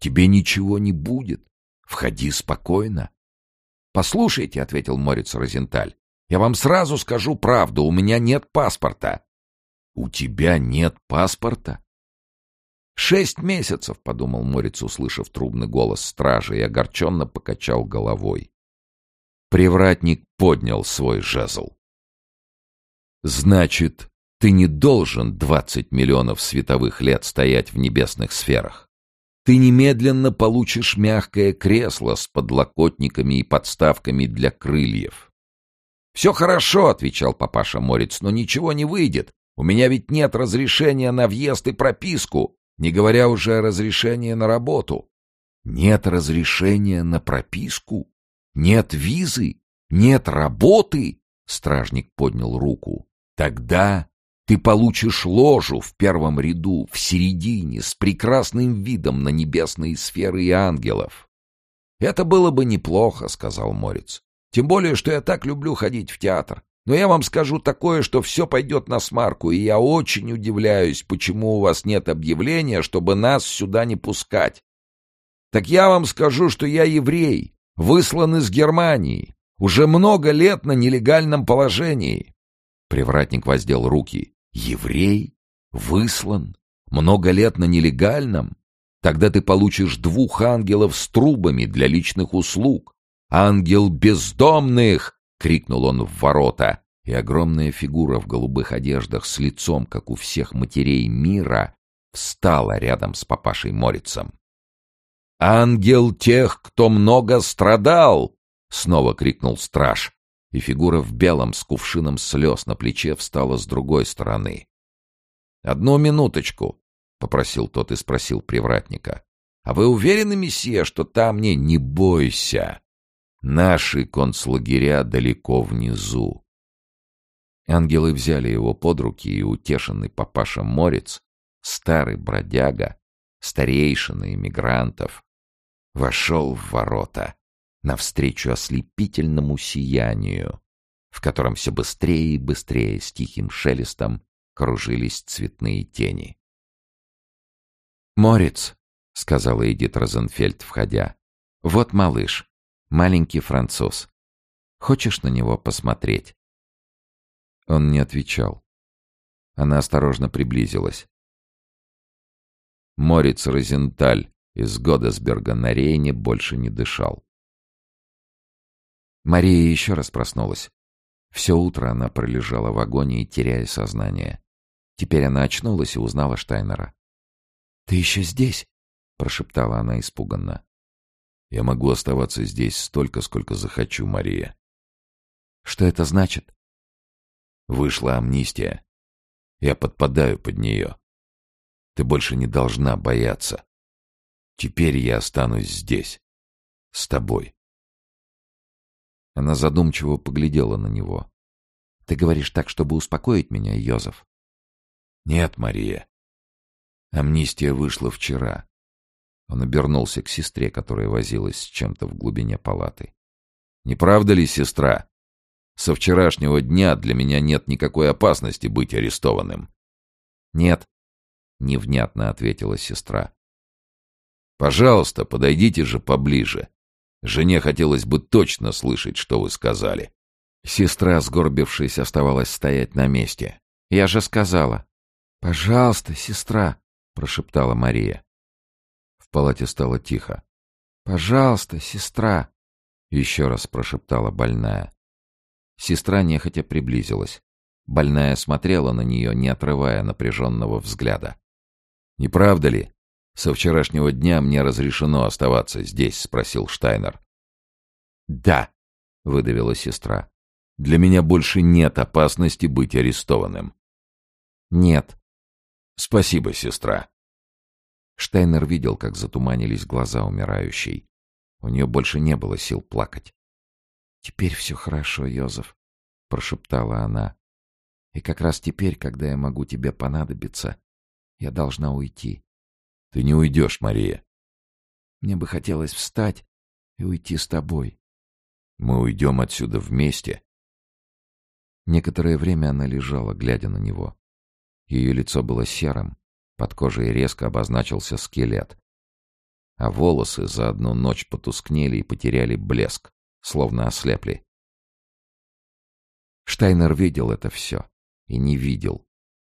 «Тебе ничего не будет. Входи спокойно». «Послушайте», — ответил Морец Розенталь, — «я вам сразу скажу правду, у меня нет паспорта». «У тебя нет паспорта?» «Шесть месяцев», — подумал Морец, услышав трубный голос стражи, и огорченно покачал головой. Привратник поднял свой жезл. «Значит, ты не должен двадцать миллионов световых лет стоять в небесных сферах. Ты немедленно получишь мягкое кресло с подлокотниками и подставками для крыльев». «Все хорошо», — отвечал папаша Морец, — «но ничего не выйдет. У меня ведь нет разрешения на въезд и прописку, не говоря уже о разрешении на работу. Нет разрешения на прописку? Нет визы? Нет работы? Стражник поднял руку. Тогда ты получишь ложу в первом ряду, в середине, с прекрасным видом на небесные сферы и ангелов. Это было бы неплохо, сказал Морец. Тем более, что я так люблю ходить в театр. Но я вам скажу такое, что все пойдет на смарку, и я очень удивляюсь, почему у вас нет объявления, чтобы нас сюда не пускать. Так я вам скажу, что я еврей, выслан из Германии, уже много лет на нелегальном положении. Привратник воздел руки. Еврей? Выслан? Много лет на нелегальном? Тогда ты получишь двух ангелов с трубами для личных услуг. Ангел бездомных! — крикнул он в ворота, и огромная фигура в голубых одеждах с лицом, как у всех матерей мира, встала рядом с папашей Морицем. «Ангел тех, кто много страдал!» — снова крикнул страж, и фигура в белом с кувшином слез на плече встала с другой стороны. «Одну минуточку», — попросил тот и спросил привратника. «А вы уверены, месье, что там не... Не бойся!» Наши концлагеря далеко внизу. Ангелы взяли его под руки, и утешенный папаша Морец, старый бродяга, старейшина иммигрантов, вошел в ворота навстречу ослепительному сиянию, в котором все быстрее и быстрее с тихим шелестом кружились цветные тени. «Морец», — сказала Эдит Розенфельд, входя, — «вот малыш, Маленький француз. Хочешь на него посмотреть?» Он не отвечал. Она осторожно приблизилась. Морец Розенталь из Годесберга на Рейне больше не дышал. Мария еще раз проснулась. Все утро она пролежала в агонии, теряя сознание. Теперь она очнулась и узнала Штайнера. «Ты еще здесь?» — прошептала она испуганно. Я могу оставаться здесь столько, сколько захочу, Мария. Что это значит? Вышла амнистия. Я подпадаю под нее. Ты больше не должна бояться. Теперь я останусь здесь. С тобой. Она задумчиво поглядела на него. Ты говоришь так, чтобы успокоить меня, Йозеф? Нет, Мария. Амнистия вышла вчера. Он обернулся к сестре, которая возилась с чем-то в глубине палаты. «Не правда ли, сестра? Со вчерашнего дня для меня нет никакой опасности быть арестованным». «Нет», — невнятно ответила сестра. «Пожалуйста, подойдите же поближе. Жене хотелось бы точно слышать, что вы сказали». Сестра, сгорбившись, оставалась стоять на месте. «Я же сказала». «Пожалуйста, сестра», — прошептала Мария. В палате стало тихо. «Пожалуйста, сестра!» — еще раз прошептала больная. Сестра нехотя приблизилась. Больная смотрела на нее, не отрывая напряженного взгляда. «Не правда ли? Со вчерашнего дня мне разрешено оставаться здесь?» — спросил Штайнер. «Да», — выдавила сестра. «Для меня больше нет опасности быть арестованным». «Нет». «Спасибо, сестра». Штайнер видел, как затуманились глаза умирающей. У нее больше не было сил плакать. «Теперь все хорошо, Йозеф», — прошептала она. «И как раз теперь, когда я могу тебе понадобиться, я должна уйти». «Ты не уйдешь, Мария. Мне бы хотелось встать и уйти с тобой. Мы уйдем отсюда вместе. Некоторое время она лежала, глядя на него. Ее лицо было серым, под кожей резко обозначился скелет. А волосы за одну ночь потускнели и потеряли блеск, словно ослепли. Штайнер видел это все и не видел.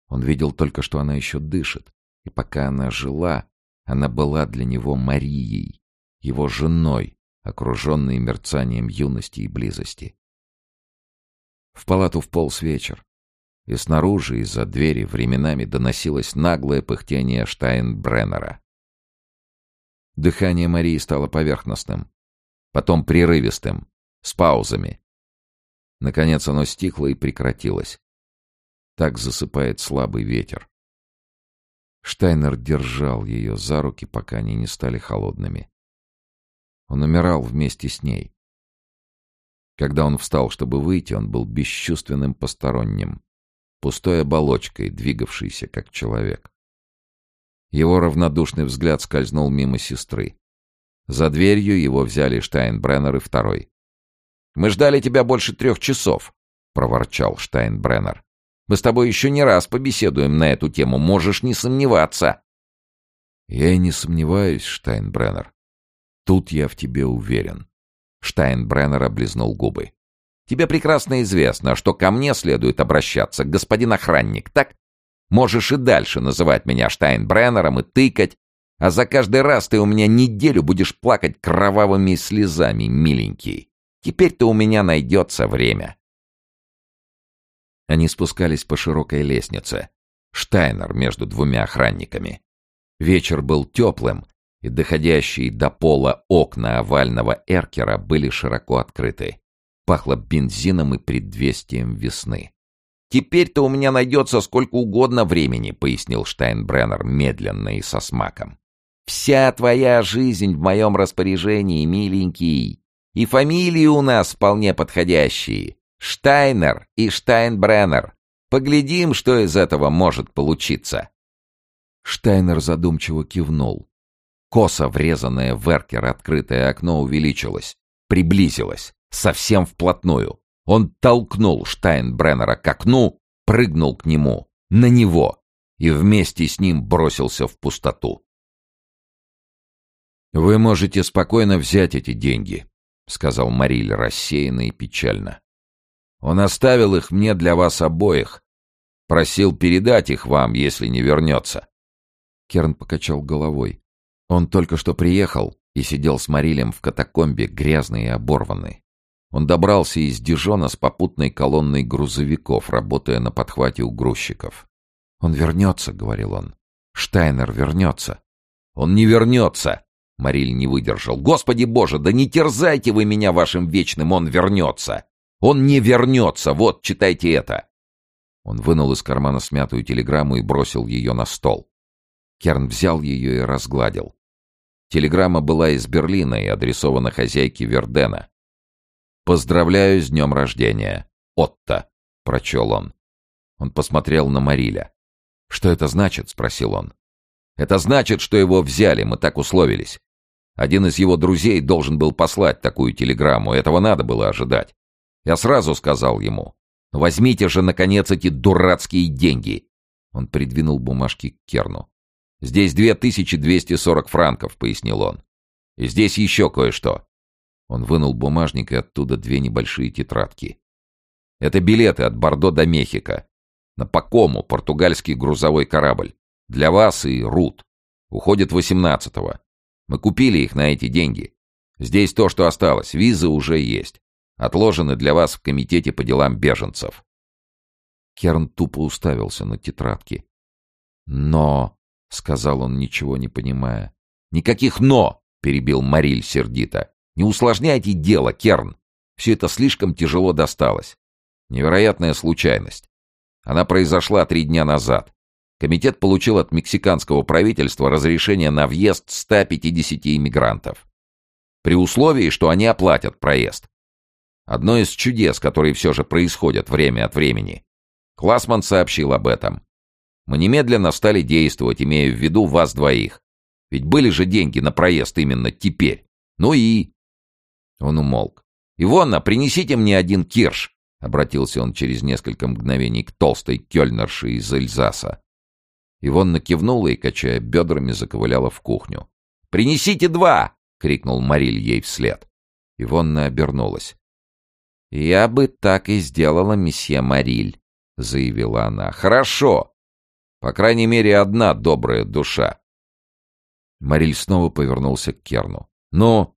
Он видел только, что она еще дышит, и пока она жила, она была для него Марией, его женой, окруженной мерцанием юности и близости. В палату вполз вечер, и снаружи из-за двери временами доносилось наглое пыхтение Штайнбреннера. Дыхание Марии стало поверхностным, потом прерывистым, с паузами. Наконец оно стихло и прекратилось. Так засыпает слабый ветер. Штайнер держал ее за руки, пока они не стали холодными. Он умирал вместе с ней. Когда он встал, чтобы выйти, он был бесчувственным посторонним, пустой оболочкой, двигавшейся как человек. Его равнодушный взгляд скользнул мимо сестры. За дверью его взяли Штайнбреннер и второй. «Мы ждали тебя больше трех часов», — проворчал Штайнбреннер. «Мы с тобой еще не раз побеседуем на эту тему, можешь не сомневаться». «Я и не сомневаюсь, Штайнбреннер. Тут я в тебе уверен». Штайнбреннер облизнул губы. «Тебе прекрасно известно, что ко мне следует обращаться, господин охранник, так? Можешь и дальше называть меня Штайнбреннером и тыкать, а за каждый раз ты у меня неделю будешь плакать кровавыми слезами, миленький. Теперь-то у меня найдется время». Они спускались по широкой лестнице. Штайнер между двумя охранниками. Вечер был теплым, и доходящие до пола окна овального эркера были широко открыты. Пахло бензином и предвестием весны. «Теперь-то у меня найдется сколько угодно времени», — пояснил Штайнбреннер медленно и со смаком. «Вся твоя жизнь в моем распоряжении, миленький. И фамилии у нас вполне подходящие. Штайнер и Штайнбреннер. Поглядим, что из этого может получиться». Штайнер задумчиво кивнул. Косо врезанное в эркер открытое окно увеличилось, приблизилось, совсем вплотную. Он толкнул Штайнбреннера к окну, прыгнул к нему, на него, и вместе с ним бросился в пустоту. «Вы можете спокойно взять эти деньги», — сказал Мариль рассеянно и печально. «Он оставил их мне для вас обоих. Просил передать их вам, если не вернется». Керн покачал головой. Он только что приехал и сидел с Марилем в катакомбе, грязный и оборванный. Он добрался из Дижона с попутной колонной грузовиков, работая на подхвате у грузчиков. «Он вернется», — говорил он. «Штайнер вернется». «Он не вернется!» — Мариль не выдержал. «Господи боже, да не терзайте вы меня вашим вечным «он вернется». Он не вернется, вот, читайте это». Он вынул из кармана смятую телеграмму и бросил ее на стол. Керн взял ее и разгладил. Телеграмма была из Берлина и адресована хозяйке Вердена. «Поздравляю с днем рождения, Отто», — прочел он. Он посмотрел на Мариля. «Что это значит?» — спросил он. «Это значит, что его взяли, мы так условились. Один из его друзей должен был послать такую телеграмму, этого надо было ожидать. Я сразу сказал ему, возьмите же, наконец, эти дурацкие деньги». Он придвинул бумажки к Керну. «Здесь 2240 франков», — пояснил он. «И здесь еще кое-что». Он вынул бумажник и оттуда две небольшие тетрадки. «Это билеты от Бордо до Мехико. На Пакому, португальский грузовой корабль. Для вас и Рут. Уходит 18-го. Мы купили их на эти деньги. Здесь то, что осталось. Визы уже есть. Отложены для вас в комитете по делам беженцев». Керн тупо уставился на тетрадки. «Но...» — сказал он, ничего не понимая. «Никаких «но!» — перебил Мариль сердито. «Не усложняйте дело, Керн. Все это слишком тяжело досталось. Невероятная случайность. Она произошла три дня назад. Комитет получил от мексиканского правительства разрешение на въезд 150 иммигрантов. При условии, что они оплатят проезд. Одно из чудес, которые все же происходят время от времени. Классман сообщил об этом. Мы немедленно стали действовать, имея в виду вас двоих. Ведь были же деньги на проезд именно теперь. Ну и...» Он умолк. «Ивонна, принесите мне один кирш!» Обратился он через несколько мгновений к толстой кёльнерше из Эльзаса. Ивонна кивнула и, качая бедрами, заковыляла в кухню. «Принесите два!» — крикнул Мариль ей вслед. Ивонна обернулась. «Я бы так и сделала, месье Мариль», — заявила она. «Хорошо! По крайней мере, одна добрая душа». Мариль снова повернулся к Керну. «Ну,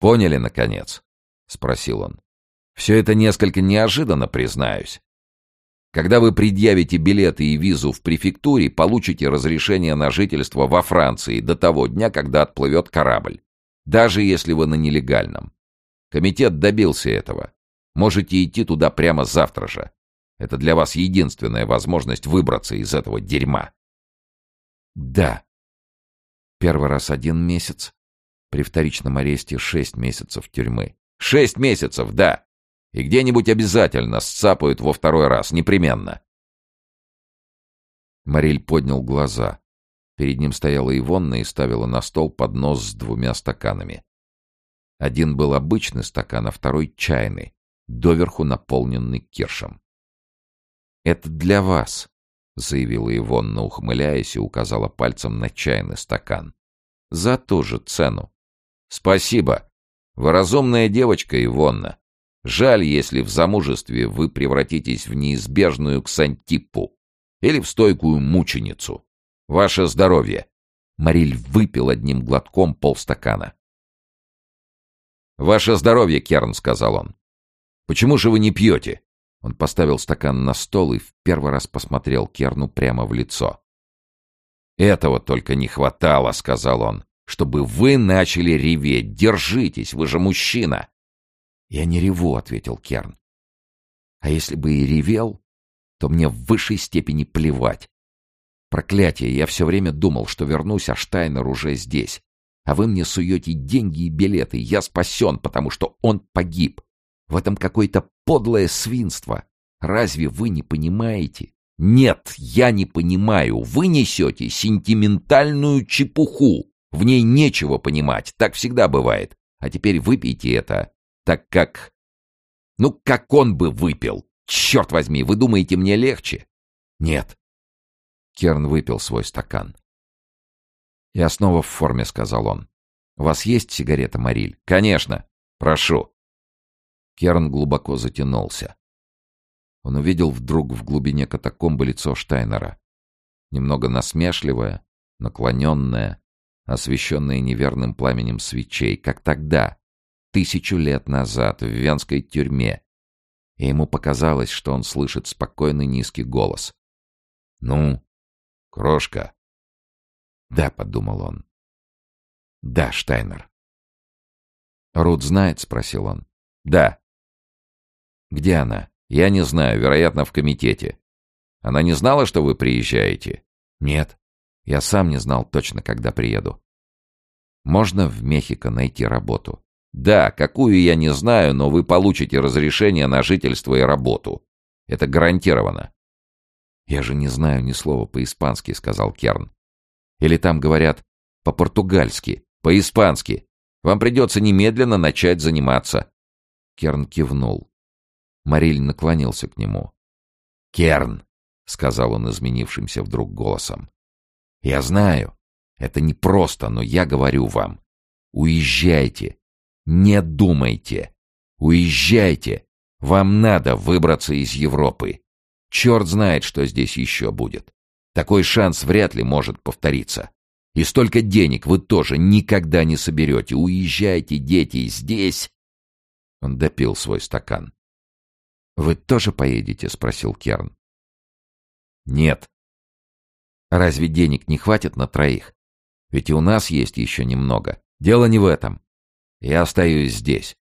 поняли, наконец?» — спросил он. «Все это несколько неожиданно, признаюсь. Когда вы предъявите билеты и визу в префектуре, получите разрешение на жительство во Франции до того дня, когда отплывет корабль. Даже если вы на нелегальном. Комитет добился этого. Можете идти туда прямо завтра же. Это для вас единственная возможность выбраться из этого дерьма. Да. Первый раз один месяц. При вторичном аресте шесть месяцев тюрьмы. Шесть месяцев, да. И где-нибудь обязательно сцапают во второй раз, непременно. Мариль поднял глаза. Перед ним стояла Ивонна и ставила на стол поднос с двумя стаканами. Один был обычный стакан, а второй — чайный, доверху наполненный киршем. «Это для вас», — заявила Ивонна, ухмыляясь, и указала пальцем на чайный стакан. «За ту же цену». «Спасибо. Вы разумная девочка, Ивонна. Жаль, если в замужестве вы превратитесь в неизбежную ксантиппу или в стойкую мученицу. Ваше здоровье!» Мариль выпил одним глотком полстакана. «Ваше здоровье, Керн», — сказал он. «Почему же вы не пьете?» Он поставил стакан на стол и в первый раз посмотрел Керну прямо в лицо. «Этого только не хватало», — сказал он, — «чтобы вы начали реветь. Держитесь, вы же мужчина. «Я не реву», — ответил Керн. «А если бы и ревел, то мне в высшей степени плевать. Проклятие, я все время думал, что вернусь, а Штайнер уже здесь. А вы мне суете деньги и билеты. Я спасен, потому что он погиб. В этом какое-то подлое свинство. Разве вы не понимаете? Нет, я не понимаю. Вы несете сентиментальную чепуху. В ней нечего понимать. Так всегда бывает. А теперь выпейте это так как... Ну, как он бы выпил? Черт возьми, вы думаете, мне легче? Нет. Керн выпил свой стакан. «Я снова в форме», — сказал он. «У вас есть сигарета, Мариль?» «Конечно. Прошу». Керн глубоко затянулся. Он увидел вдруг в глубине катакомбы лицо Штайнера. Немного насмешливое, наклоненное, освещенное неверным пламенем свечей, как тогда, тысячу лет назад в венской тюрьме, и ему показалось, что он слышит спокойный низкий голос. «Ну, крошка?» «Да», — подумал он. «Да, Штайнер». «Рут знает?» — спросил он. «Да». «Где она?» «Я не знаю, вероятно, в комитете. Она не знала, что вы приезжаете?» «Нет. Я сам не знал точно, когда приеду. Можно в Мехико найти работу?» Да, какую я не знаю, но вы получите разрешение на жительство и работу. Это гарантированно. Я же не знаю ни слова по-испански, сказал Керн. Или там говорят по-португальски, по-испански. Вам придется немедленно начать заниматься. Керн кивнул. Мариль наклонился к нему. «Керн», — сказал он изменившимся вдруг голосом, — «я знаю, это непросто, но я говорю вам, уезжайте, не думайте. Уезжайте. Вам надо выбраться из Европы. Черт знает, что здесь еще будет. Такой шанс вряд ли может повториться. И столько денег вы тоже никогда не соберете. Уезжайте, дети, здесь. Он допил свой стакан. «Вы тоже поедете?» — спросил Керн. «Нет». «Разве денег не хватит на троих? Ведь и у нас есть еще немного. Дело не в этом. Я остаюсь здесь.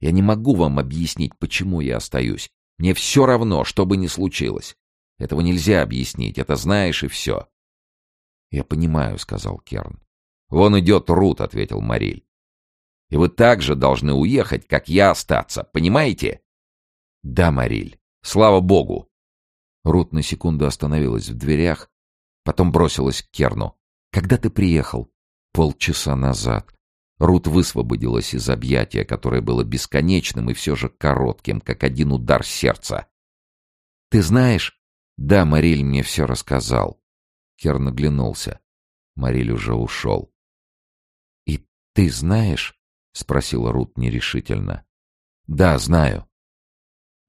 Я не могу вам объяснить, почему я остаюсь. Мне все равно, что бы ни случилось. Этого нельзя объяснить, это знаешь и все. Я понимаю, сказал Керн. Вон идет Рут, ответил Мариль. И вы также должны уехать, как я остаться, понимаете? Да, Мариль. Слава богу. Рут на секунду остановилась в дверях, потом бросилась к Керну. Когда ты приехал? Полчаса назад Рут высвободилась из объятия, которое было бесконечным и все же коротким, как один удар сердца. «Ты знаешь?» «Да, Мариль мне все рассказал». Керн оглянулся. Мариль уже ушел. «И ты знаешь?» — спросила Рут нерешительно. «Да, знаю».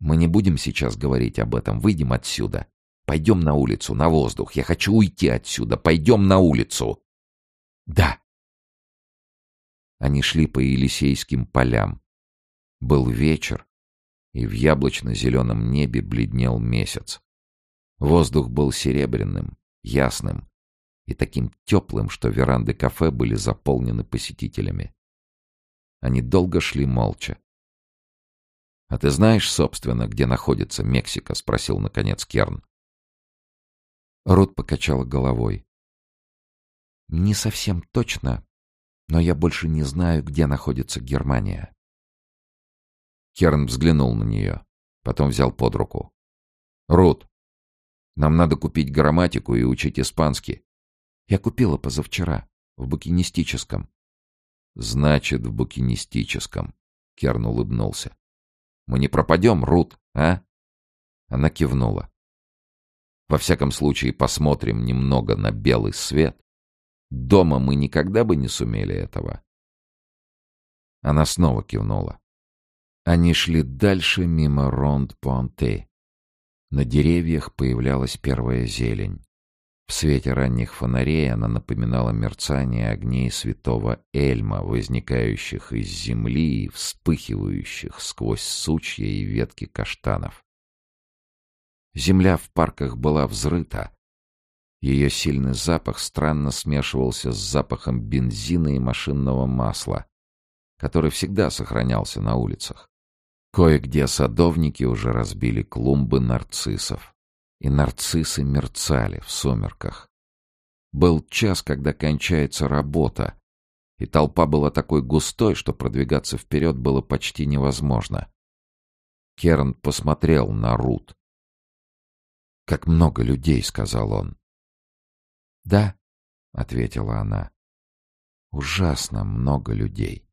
«Мы не будем сейчас говорить об этом. Выйдем отсюда. Пойдем на улицу, на воздух. Я хочу уйти отсюда. Пойдем на улицу». «Да». Они шли по Елисейским полям. Был вечер, и в яблочно-зеленом небе бледнел месяц. Воздух был серебряным, ясным и таким теплым, что веранды кафе были заполнены посетителями. Они долго шли молча. «А ты знаешь, собственно, где находится Мексика?» — спросил, наконец, Керн. Рут покачала головой. «Не совсем точно, но я больше не знаю, где находится Германия». Керн взглянул на нее, потом взял под руку. «Рут, нам надо купить грамматику и учить испанский. Я купила позавчера, в букинистическом. Значит, в букинистическом. Керн улыбнулся. Мы не пропадем, Рут, а? Она кивнула. Во всяком случае, посмотрим немного на белый свет. Дома мы никогда бы не сумели этого. Она снова кивнула. Они шли дальше мимо Ронд-Понте. На деревьях появлялась первая зелень. В свете ранних фонарей она напоминала мерцание огней святого Эльма, возникающих из земли и вспыхивающих сквозь сучья и ветки каштанов. Земля в парках была взрыта. Ее сильный запах странно смешивался с запахом бензина и машинного масла, который всегда сохранялся на улицах. Кое-где садовники уже разбили клумбы нарциссов, и нарциссы мерцали в сумерках. Был час, когда кончается работа, и толпа была такой густой, что продвигаться вперед было почти невозможно. Керн посмотрел на Рут. «Как много людей», — сказал он. «Да», — ответила она. «Ужасно много людей».